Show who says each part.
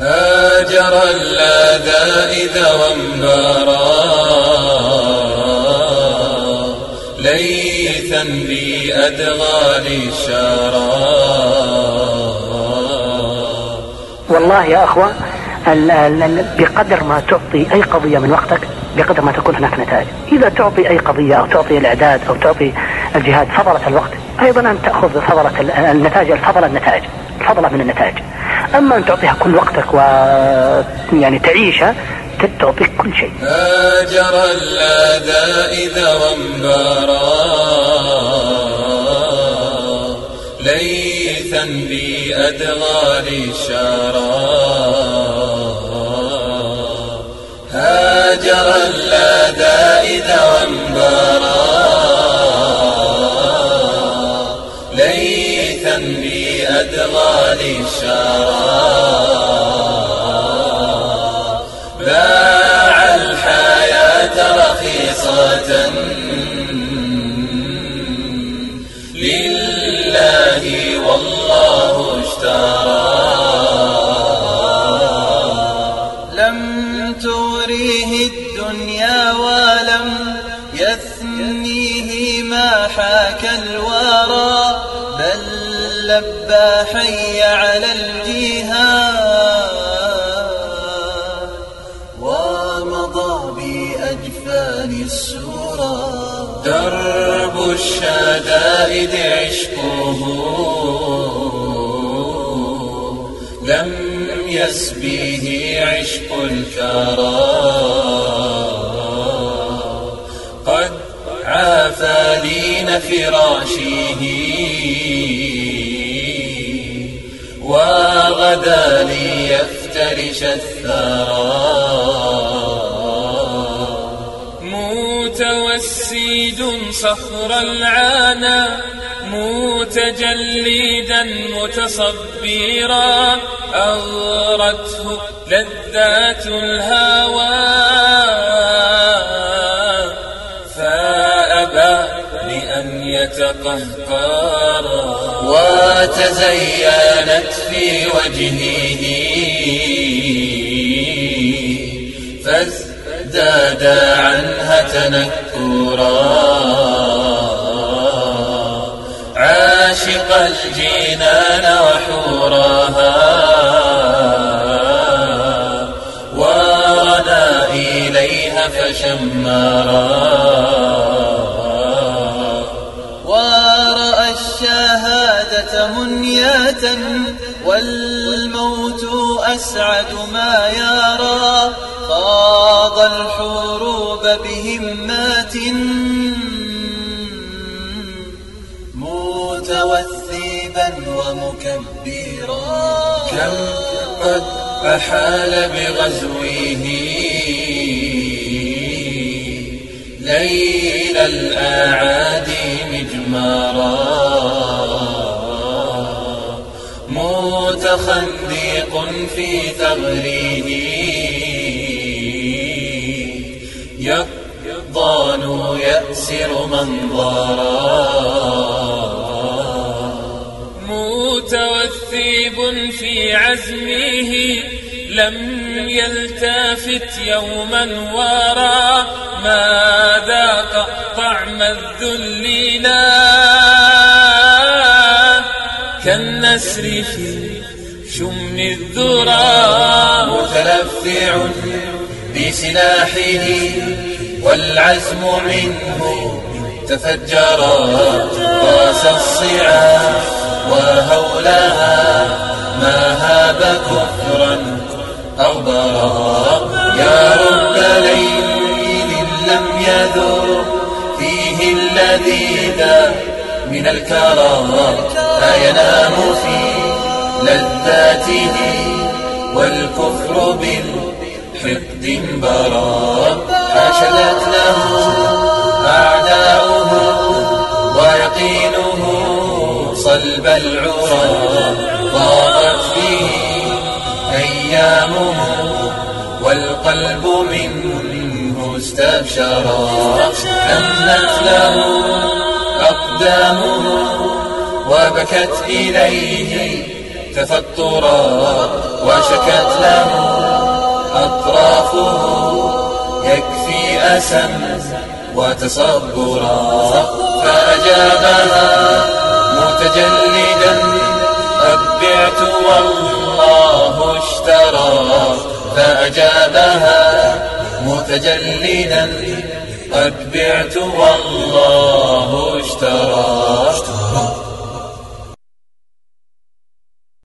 Speaker 1: هاجر اللذائذ وانبارا ليثا بأدغال الشارى
Speaker 2: والله يا أخوة بقدر ما تعطي أي قضية من وقتك بقدر ما تكون هناك نتائج. إذا تعطي أي قضية أو تعطي الإعداد أو تعطي الجهاد فضلة الوقت. أيضا أن تأخذ فضلة النتائج الفضل النتائج الفضلة من النتائج. أما أن تعطيها كل وقتك و يعني تعيشها تعطيك كل شيء.
Speaker 1: هاجر اللذائذ وانبارا ليثا بأدغال الشارى هاجر اللذائذ وانبارا بأدغال الشارى باع الحياة رخيصة. لله والله اشترى.
Speaker 3: لم توريه الدنيا ولم يثنيه ما حاك الورى. لبى حي على الجهاد ومضى بأجفان السورى
Speaker 1: درب الشدائد عشقه. لم يسبيه عشق الكرى. قد عافى لين فراشه وغدا ليفترش الثرى. متوسيد صخر العانا متجلدا متصبرا أغرته لذات الهوى. يتقهقرا وتزينت في وجهه. فازداد عنها تنكرا. عاشق الجنان وحورها ورنا إليها فشمرا.
Speaker 3: الشهادة منية والموت أسعد ما يرى. خاض الحروب بهمات متوثبا ومكبرا.
Speaker 1: كم قد أحال بغزوه ليل الأعادي مجمارا متخندق في ثغره. يقضان يأسر منظرا. متوثب في عزمه لم يلتفت يوما ورا ما ذاق طعم الذل لا؟ كالنسر في شم الذرى متلفع بسلاحه والعزم منه تفجرا راس الصعاب وهولها ما هاب كفرا أغبرا يا رب ليل لم يذر فيه اللذيذ من الكرى. لا لذاته والكفر بالحقد برا حاشدت له أعداؤه ويقينه صلب العرى. ضاقت فيه أيامه والقلب منه استبشرا أمنت له أقدامه وبكت إليه تفطرا وشكت له أطرافه يكفي أسا وتصبرا فأجابها متجلدا قد بعت والله اشترى. فأجابها متجلدا قد بعت والله اشترى.